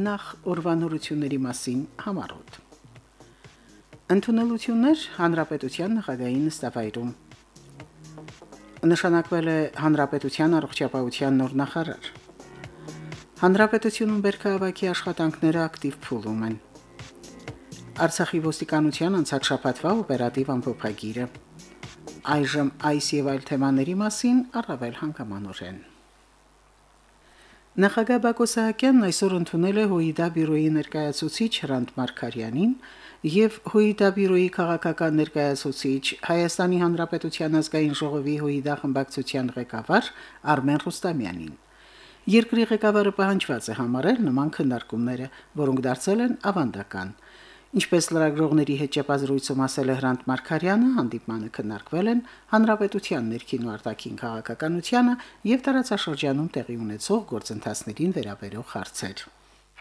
նախ օրվանորությունների մասին համառոտ։ Ընդունելություններ Հանրապետության նախագահային նստավայրում։ Նշանակվել է Հանրապետության առողջապահության նոր նախարար։ Հանրապետությունում βέρքահավաքի աշխատանքները ակտիվ փուլում են։ Արցախի ոստիկանության անցած շաբաթվա օպերատիվ ամփոփագիրը։ Այժմ այս եւ այլ թեմաների մասին առավել հանգամանորեն։ Նախագահ Բակո Սահակյանն այսօր ընդունել է ՀՈԻԴԱ բյուրոյի ներկայացուցիչ Հրանտ Մարկարյանին եւ ՀՈԻԴԱ բյուրոյի քաղաքական ներկայացուցիչ Հայաստանի Հանրապետության ազգային ժողովի ՀՈԻԴԱ խմբակցության ղեկավար Արմեն Ռուստամյանին։ Երկրի ղեկավարը պահանջված է համարել նման քննարկումները, որոնք դարձել են ավանդական։ Ինչպես լրագրողների հետ ճեպազրույցում ասել է Հրանտ Մարկարյանը, հանդիպմանը քննարկվել են հանրապետության ներքին ու արտաքին քաղաքականությունը եւ տարածաշրջանում տեղի ունեցող գործընթացներին վերաբերող հարցեր։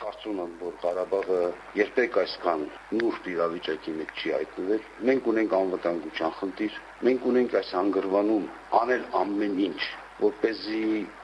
Կարծում եմ, որ Ղարաբաղը երբեք այսքան նուրբ իրավիճակի մեջ չի հայտնվել։ Մենք ունենք անվտանգության խնդիր, մենք ունենք այս հանգրվանում անել ամեն ինչ, որպեսզի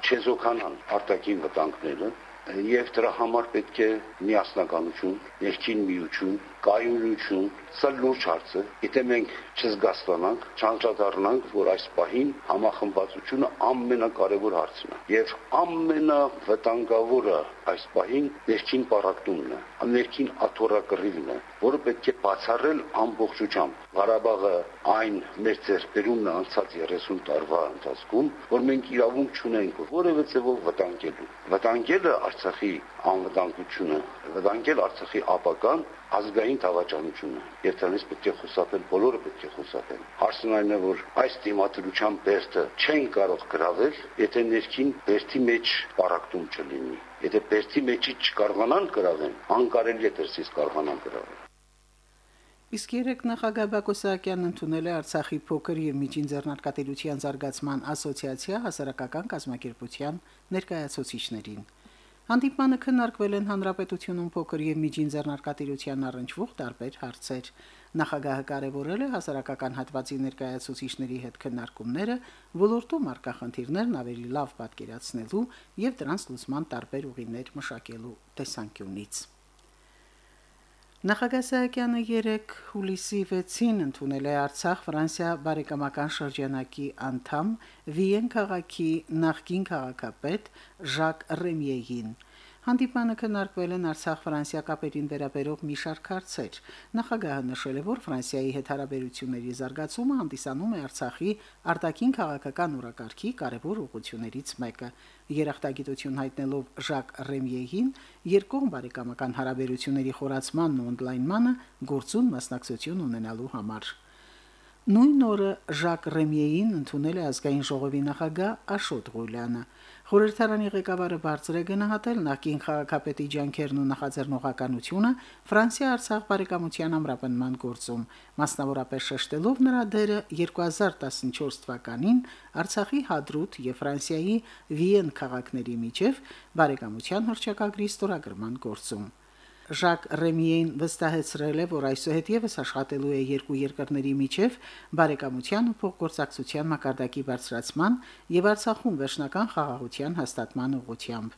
չեզոքանան արտաքին վտանգները, եւ դրա համար պետք է միասնականություն, ներքին միություն, կայունություն, սա լուրջ հարց է։ Եթե մենք չզգաստանանք, չանդրադառնանք, որ այս պահին համախմբվածությունը ամենակարևոր հարցն է եւ ամենավտանգավորը այս պահին ներքին պարակտումն է, ներքին աթոռակռիվն է, որը պետք է բացառել ամբողջությամբ։ Ղարաբաղը այն մեր ձեռքբերումն է անցած 30 տարվա ընթացքում, որ մենք իրավունք չունենք որևէ ձևով վտանգելու։ Վտանգելը Արցախի անվտանգությունը, վտանգել Արցախի ապական ազգային թավաճանությունը։ Եվ դրանից պետք է խուսափել, բոլորը պետք է խուսափեն։ Հարցն այն է, որ այս դիմադրության բերդը չեն կարող գրավել, եթե ներքին բերդի մեջ պարակտում չլինի։ Եթե բերդի մեջից չկարողանան գրավել, անկարելի է դրսից կարողանան գրավել։ Իսկ երեք նախագահ Բակո Սահակյանն ընդունել է Արցախի փոքր եւ միջին ձեռնարկատիրության զարգացման ասոցիացիա հասարակական կազմակերպության ներկայացուցիչներին։ Հանդիպմանը քննարկվել են հանրապետությունում փոքր եւ միջին ձեռնարկատիրության առնչվող տարբեր հարցեր։ Նախագահը կարևորել է հասարակական հատվածի ներկայացուցիչների հետ քննարկումները, ոլորտում արկա խնդիրներն ավելի լավ պատկերացնելու եւ դրանց լուծման տարբեր ուղիներ մշակելու տեսանկյունից։ Նախագահ Սահակյանը 3 հուլիսի 6-ին ընդունել է Արցախ Ֆրանսիա բարեկամական շրջանակի անդամ Վիեն քաղաքի նախկին քաղաքապետ Ժակ Ռեմիեին։ Հանդիպանը քննարկվել են Արցախ-Ֆրանսիա կապերին վերաբերող մի շարք հարցեր։ Նախագահը նշել է, որ Ֆրանսիայի հետ հարաբերությունների զարգացումը հանդիսանում է Արցախի արտաքին քաղաքական ուրակարգի կարևոր ուղղություններից մեկը։ Երախտագիտություն հայտնելով Ժակ Ռեմիեին երկկողմ բարեկամական հարաբերությունների խորացմանն ու ընդլայնմանը գործուն մասնակցություն ունենալու համար։ Նույն օրը Ժակ Ռեմիեին ընդունել է ազգային ժողովի նախագահ Աշոտ Ղուլյանը։ Խորհրդարանի ղեկավարը բարձր է գնահատել նախկին քաղաքապետի ջանքերն ու նախաձեռնողականությունը Ֆրանսիա-Արցախ բարեկամության ամրապնման գործում, մասնավորապես շեշտելով նրա դերը 2014 թվականին Արցախի Հադրութ եւ Ֆրանսիայի Վիեն քաղաքների միջև բարեկամության հռչակագրի ստորագրման գործում։ Ժակ Ռեմիեն վստահեցրել է, որ այսուհետ եւս աշխատելու է երկու երկրների միջև բարեկամության ու փոխգործակցության մակարդակի բարձրացման եւ Արցախում վերջնական խաղաղության հաստատման ուղղությամբ։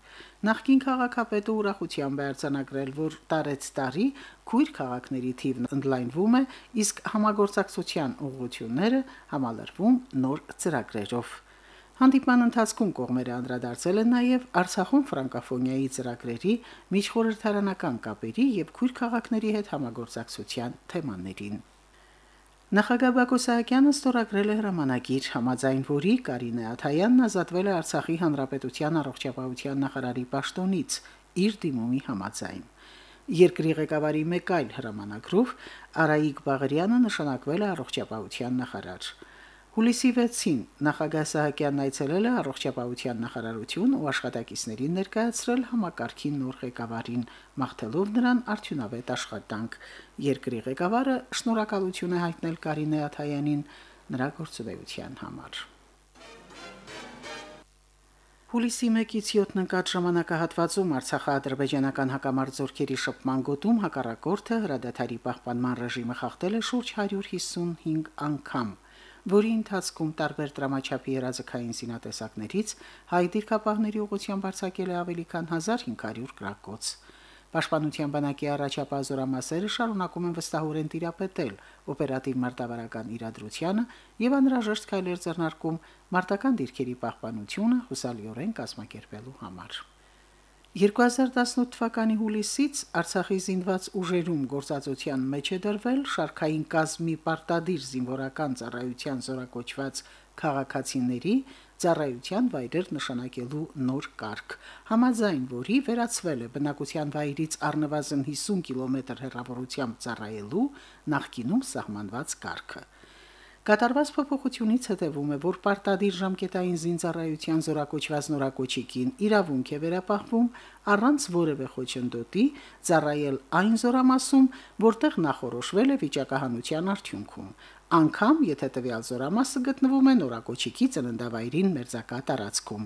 Նախկին քաղաքապետը ուրախությամբ է արձանագրել, որ տարեց տարի քույր քաղաքների թիվն ընդլայնվում է, իսկ համագործակցության ուղղությունները համալրվում նոր ծրագրերով։ Հանդիպման ընթացքում կողմերը անդրադարձել են նաև Արցախում ֆրանկոֆոնիայի ծրագրերի, միջխորհրդարանական կապերի եւ քույր քաղաքների հետ համագործակցության թեմաներին։ Նախագահ Բակո Սահակյանը ստորագրել է հրամանագիր, համաձայն որի Կարինե Աթայանն ազատվել է Արցախի հանրապետության առողջապահության նախարարի պաշտոնից իր դիմումի համաձայն։ Երկրի ղեկավարի մեկ այլ հրամանագրով Արայիկ Բաղարյանը նշանակվել է առողջապահության նախարար։ Հուլիսի 6-ին նախագահ Սահակյանն այցելել է առողջապահության նախարարություն ու աշխատակիցներին ներկայացրել համակարգի նոր ղեկավարին, մաղթելով նրան արդյունավետ աշխատանք։ Երկրի ղեկավարը շնորհակալություն է հայտնել Կարինե Աթայանին նրա գործունեության համար։ Հուլիսի 1-ից 7-ն ընկած ժամանակահատվածում Արցախա-ադրբեջանական հակամարտությունների շփման գոտում հակառակորդը հրադադարի պահպանման ռեժիմը խախտել է շուրջ 155 անգամ որի ընթացքում տարբեր դրամաչափի երազկային զինատեսակներից հայ դիրքապահների ուղղությամբ արձակել է ավելի քան 1500 գրակոց։ Պաշտպանության բանակի առաջապահ զորամասերը շարունակում են վստահորեն տիրապետել օպերատիվ մարտավարական իրադրությանը եւ անհրաժեշտ քայլեր ձեռնարկում մարտական դիրքերի պահպանությունը հուսալիորեն կազմակերպելու համար։ 2018 թվականի հուլիսից Արցախի զինված ուժերում գործածության մեջ է դրվել շարքային կազմի պարտադիր զինվորական ծառայության զորակոչված քաղաքացիների ծառայության վայրեր նշանակելու նոր կարգ, համաձայն որի վերացվել է բնակության վայրից առնվազն 50 կիլոմետր հեռավորությամբ ծառայելու նախկինում սահմանված կարգը։ Կատարված փոփոխությունից հետևում է, որ պարտադիր ժամկետային զինծառայության զորակոչված նորակոչիկին իրավունք է վերապահվում առանց որևէ խոչընդոտի ծառայել այն զորամասում, որտեղ նախորոշվել է վիճակահանության արդյունքում, անկամ եթե տվյալ զորամասը գտնվում է նորակոչիկի ծննդավայրին մերձակա տարածքում։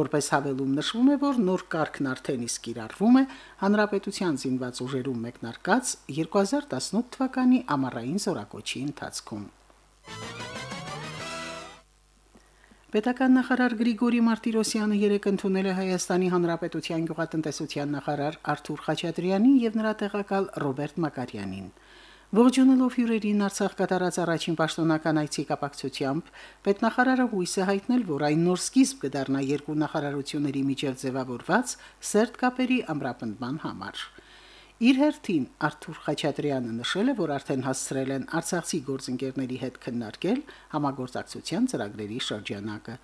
Որպես հավելում նշվում է, որ նոր կարգն արդեն իսկ կիրառվում է Հանրապետության զինված ուժերում մեկնարկած 2018 թվականի ամառային զորակոչի ընթացքում։ Պետական նախարար Գրիգորի Մարտիրոսյանը երեկ ընդունել է Հայաստանի Հանրապետության գյուղատնտեսության նախարար Արթուր Խաչատրյանին եւ նրա տեղակալ Ռոբերտ Մակարյանին։ Ողջունելով հյուրերին Արցախ կատարած առաջին պաշտոնական այցի կապակցությամբ պետնախարարը հույս է հայտնել, որ այն նոր սկիզբ կդառնա երկու նախարարությունների միջև ձևավորված սերտ կապերի ամրապնդման համար։ Իր հերթին Արթուր Խաչատրյանը նշել է, որ արդեն հասցրել են Արցախցի գործընկերների հետ քննարկել համագործակցության ծրագրերի շրջանակը։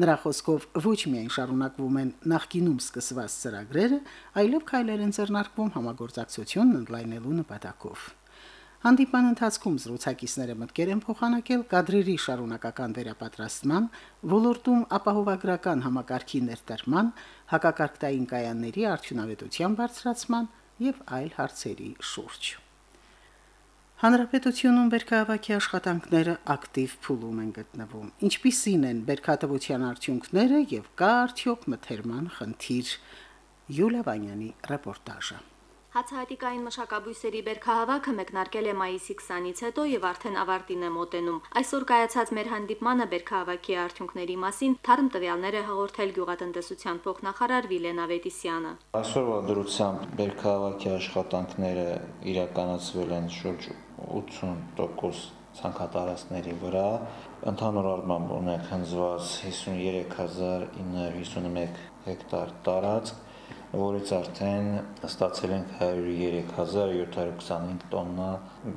Նրա խոսքով ոչ միայն շարունակվում են նախկինում սկսված ծրագրերը, այլև քայլեր են ձեռնարկվում համագործակցությունն ընդլայնելու նպատակով։ Հանդիպան ընթացքում զրուցակիցները մտկեր են փոխանակել կադրերի շարունակական վերապատրաստման, ոլորտում ապահովագրական համակարգի ներդրման, հակակարգտային կայանների արդյունավետության բարձրացման եւ այլ հարցերի շուրջ։ Հանրապետությունում βέρքահավաքի աշխատանքները ակտիվ փուլում են գտնվում։ Ինչպիսին են βέρքատվության արդյունքները եւ կա արդյոք մթերման խնդիր։ Յուլիա Վանյանի ռեպորտաժը։ Հացահատիկային մշակաբույսերի բերքահավաքը մեկնարկել է մայիսի 20-ից հետո եւ արդեն ավարտին է մոտենում։ Այսօր կայացած մեր հանդիպմանը բերքահավաքի արդյունքների մասին թարմ տվյալներ է հաղորդել գյուղատնտեսության փոխնախարար Վիլեն Ավետիսյանը։ Այսօրվա դրությամբ բերքահավաքի աշխատանքները իրականացվել են շուրջ 80% ցանկատարածների վրա ընդհանուր առմամբ ունենք հնձված 53951 հեկտար տարածք որից արդեն ստացել ենք 103725 տոննա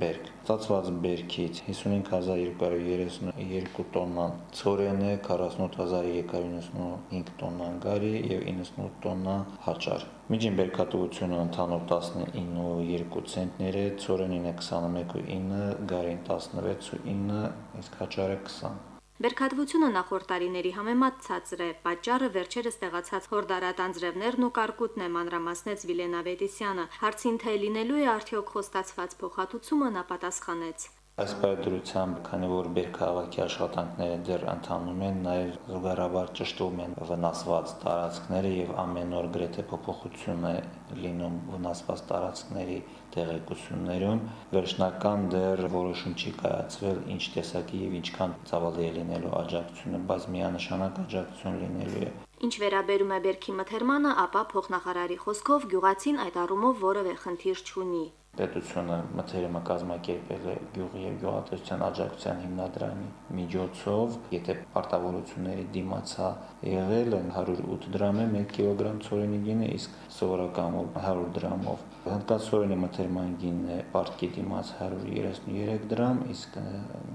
բերք։ Ստացված բերքից 55232 տոննան ծորեն է, 48395 տոննան գարի եւ 98 տոննա հաճար։ Միջին բերքատվությունը ընդհանուր 19.2 ցենտներ է, ծորենին է 21.9, գարին 16.9, իսկ հաճարը 20 Բերքատվությունը նախորդ տարիների համեմատ ցածր է։ Պատճառը վերջերս տեղացած հորդարատ անձրևներն ու կարկուտն է մանրամասնեց Վիլեն Ավետիսյանը։ Հարցին թե լինելու է արդյոք խոստացված փոխհատուցումը նա պատասխանեց. Այս բարդրությամբ, քանի որ բերքահավաքի աշխատանքները դեռ ընթանում են, նաև զուգարաբար ճշտում են վնասված տարածքները եւ ամեն օր գրեթե փոփոխություն է լինում վնասված տարածքների տեղեկություններում վերջնական դեռ որոշում չի կայացվել ինչ տեսակի եւ ինչքան ծավալի է լինելու աջակցությունը, բայց միանշանակ աջակցություն լինելու է։ Ինչ վերաբերում է Բերքի մթերմանը, ապա փոխնախարարի խոսքով գյուղացին այդ առումով որևէ խնդիր չունի պետությունը մթերումը կազմակերպել է գյուղի եւ գյուղատնտեսության աջակցության հիմնադրամի միջոցով, եթե պարտավորությունների դիմացա եղել են 108 դրամ է 1 կիլոգրամ ծորենի գինը, իսկ սովորական 100 դրամով հնդկացորենի մթերման գինն է պարտքի դիմաց 133 դրամ, իսկ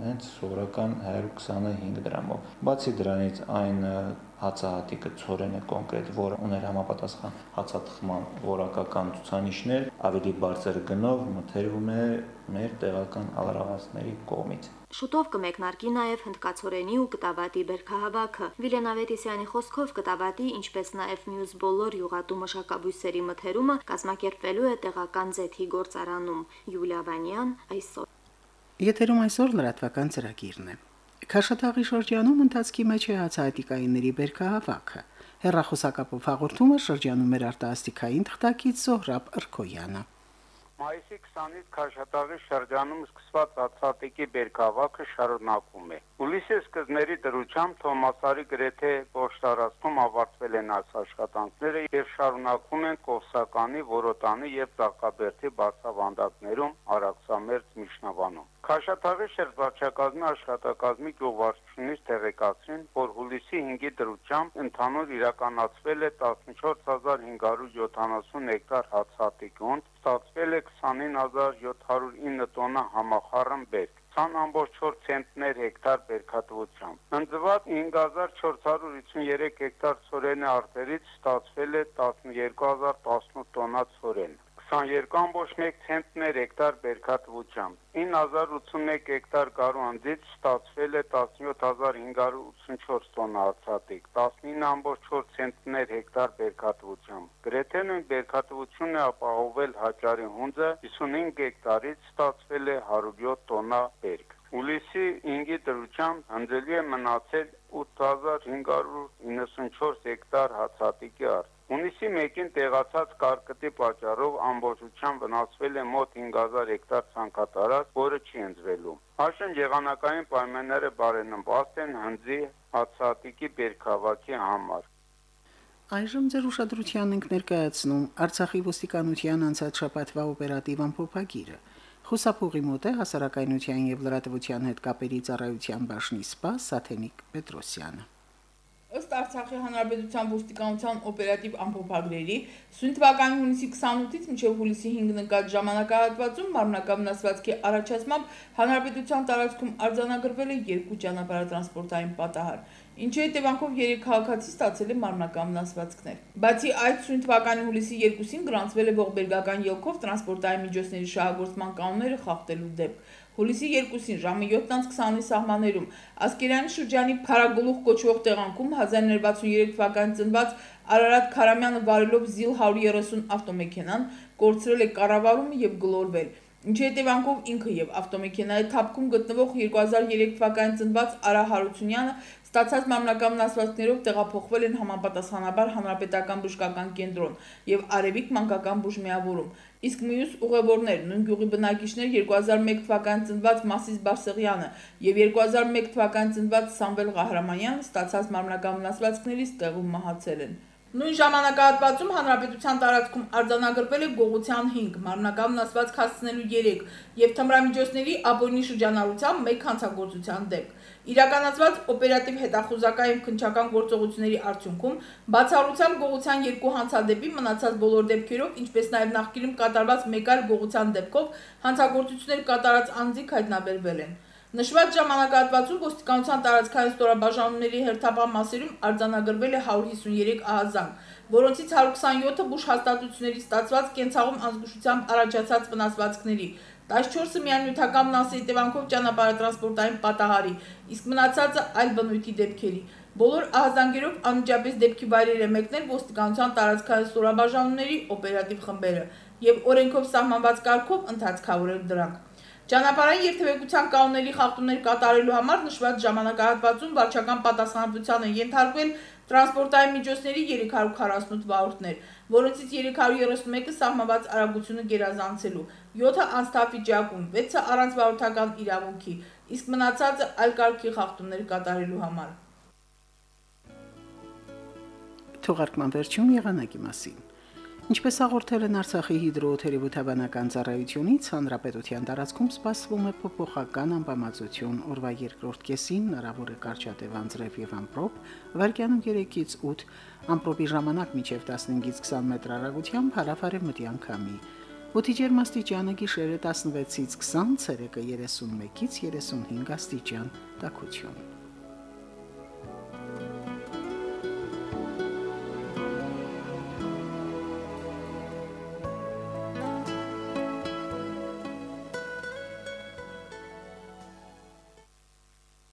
հենց սովորական 125 դրամով։ Բացի դրանից այն հացահատիկը ծորենը կոնկրետ, որը ուներ համապատասխան հացաթխման որակական ցուցանիշներ, ավելի բարձր գնով մթերվում է մեր տեղական ալրաղացների կողմից։ Շուտով կմեկնարկի նաև հնդկացորենի ու կտավատի բերքահավաքը։ Վիլեն Ավետիսյանի խոսքով կտավատի, ինչպես նաև մյուս բոլոր յուղատու մշակաբույսերի մթերումը կազմակերպվելու է տեղական ձեթի գործարանում։ Յուլիա Վանյան այսօր։ Եթերում այսօր լրատվական ծրագիրն է։ Քաշաթաղի շրջանում ընթացքի մեջ է հացահատիկայինների բերքահավաքը։ Հերրախոսակապով հաղորդում է շրջանում մեր արտասթիկային թղթակից Զոհրաբ Ըրքոյանը։ Մայիսի 20-ից Քաշաթաղի շրջանում սկսված ածատիկի բերքավակը շարունակվում է։ Հուլիսի սկզբների դրությամբ Թոմասարի գրեթե ողջ տարածքում ավարտվել են այս աշխատանքները եւ շարունակվում են Կովսականի, Որոտանի եւ Ծաղկաբերդի բարձավանդակներում Արաքսամերձ Միշնավանում։ Քաշաթաղի շրջակազմի աշխատակազմի գյուղվարչությունից տեղեկացրին, որ հուլիսի 5-ի դրությամբ ընդհանուր իրականացվել է 14570 հեկտար հացատիկունդ, ստացվել է 29709 տոննա համախառն բերք 20.4 ցենտներ հեկտար բերքատվությամբ։ Ընձված 5453 հեկտար ծորենի արտերից ստացվել է 12018 տոննա ծորեն։ 22.1 ցենտներ հեկտար բերքատվությամբ։ 9081 հեկտար գարու անձից ստացվել է 17584 տոննա ածատիկ, 19.4 ցենտներ հեկտար բերքատվությամբ։ Գրեթե նույն բերքատվությունն է ապահովել Հաճարի հունձը 55 հեկտարից ստացվել է 107 տոննա բերք։ Ուլիսի 5-ի դրությամբ հնձելի է մնացել 8594 հեկտար հացատիկի արդ։ Հունիսի 1-ին տեղացած կարկտի պատճառով ամբողջությամբ վնասվել է մոտ 5000 հեկտար ցանքատարած, որը չի ընձվելու։ Այժմ եղանակային պայմանները բարենպաստ են հնձի հացատիկի բերքավակի համար։ Այժմ ձեր ուշադրության ենք ներկայացնում Արցախի ոստիկանության անցած շաբաթվա օպերատիվ ամփոփագիրը։ Խուսափուղի մոտ է հասարակայնության եւ լրատվության հետ կապերի ծառայության բաժնի սպա Սաթենիկ Պետրոսյանը։ Ըստ Արցախի Հանրապետության ոստիկանության օպերատիվ ամփոփագրերի, սույն թվականի հունիսի 28-ից մինչև հուլիսի 5 նկատ ժամանակահատվածում մարմնակամնասվածքի առաջացմամբ հանրապետության տարածքում արձանագրվել է երկու ճանապարհատրանսպորտային պատահար, ինչի հետևանքով 3 քաղաքացի ստացել են մարմնակամնասվածքներ։ Բացի այդ, սույն թվականի հուլիսի 2-ին գրանցվել է ողբերգական ելքով տրանսպորտային միջոցների շահագործման կանոնները խախտելու դեպք։ Հուլիսի 2-ին ժամը 7:20-ի սահմաններում Ասկերյանի շրջանի Փարագլուխ կոչվող տեղանքում 1963 թվականին ծնված Արարատ Խարամյանը վարելով ZIL 130 ավտոմեքենան կորցրել է կառավարումը եւ գլորվել։ Ինչի հետևանքով ինքը եւ ավտոմեքենայի թափքում գտնվող 2003 թվականին ծնված Արա Հարությունյանը Ստացած մարմնական ասվածքներով տեղափոխվել են համապատասխանաբար հանրապետական բժշկական կենտրոն եւ Արևիկ մանկական բուժմիավորում։ Իսկ մյուս ուղևորներ նույն գյուղի բնակիչներ 2001 թվականին ծնված Մասիս Բարսեղյանը եւ 2001 թվականին ծնված Սամվել Ղահրամանյանը ստացած մարմնական ասվածքներից տեղում մահացել են։ Նույն ժամանակահատվածում հանրապետության տարածքում արձանագրվել է գողության 5, մարմնական ասված հասցնելու 3 եւ թմրամիջոցների ապօրինի շրջանառությամբ 1 հանցագործության դեպք։ Իրականացված օպերատիվ հետախուզական քնչական գործողությունների արդյունքում բացառությամբ գողության երկու հանցադեպի մնացած բոլոր դեպքերով, ինչպես նաև նախկինում կատարված մեկ այլ գողության դեպքով հանցագործություններ կատարած անձիկ հայտնաբերվել են։ Նշված ժամանակահատվածում ոստիկանության տարածքային ստորաբաժանումների հերթապահ մասերում արձանագրվել է 153 ահազանգ, որոնցից 127-ը բուժ հաստատությունների ստացված կենցաղում անզգուշությամբ առաջացած վնասվածքների, 14-ը միանյութական մասի հետևանքով ճանապարհատրանսպորտային պատահարի, իսկ մնացածը այլ բնույթի դեպքերի։ Բոլոր ահազանգերով անմիջապես դեպքի վայրեր է մեկնել ոստիկանության տարածքային ստորաբաժանումների օպերատիվ խմբերը եւ օրենքով սահմանված կարգով ընդհանցքավորել դրանք։ Ճանապարհային երթևեկության կանոնների խախտումներ կատարելու համար նշված ժամանակահատվածում վարչական պատասխանատվության են ենթարկվել տրանսպորտային միջոցների 348 վարորդներ, որոնցից 331-ը սահմանված արագությունը գերազանցելու, 7-ը անստավիճակում, 6-ը առանց վարորդական իրավունքի, իսկ մնացածը այլ կարգի խախտումներ կատարելու համար։ Թողարկման վերջում եղանակի մասին։ Ինչպես հաղորդել են Արցախի հիդրոթերապևտաբանական ծառայությունից, հանրապետության տարածքում սպասվում է փոփոխական անբավարարություն օրվա երկրորդ կեսին հնարավոր է կարճատև անձրև եւ ամպրոպ, վարկյանում 3-ից 8, ամպրոպի ժամանակ մինչև 15-ից 20 մետր հեռագությամբ հարավարևմտյան քամի։ Օդի ջերմաստիճանը գիշերը 16-ից 20, ցերեկը 31-ից 35 աստիճան, տաքություն։